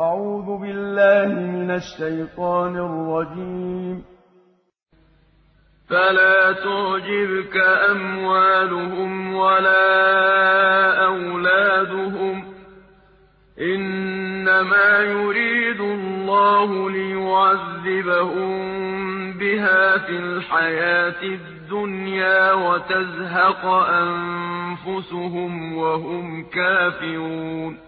أعوذ بالله من الشيطان الرجيم. فلا تعجبك أموالهم ولا أولادهم إنما يريد الله ليعذبهم بها في الحياة الدنيا وتزهق أنفسهم وهم كافرون.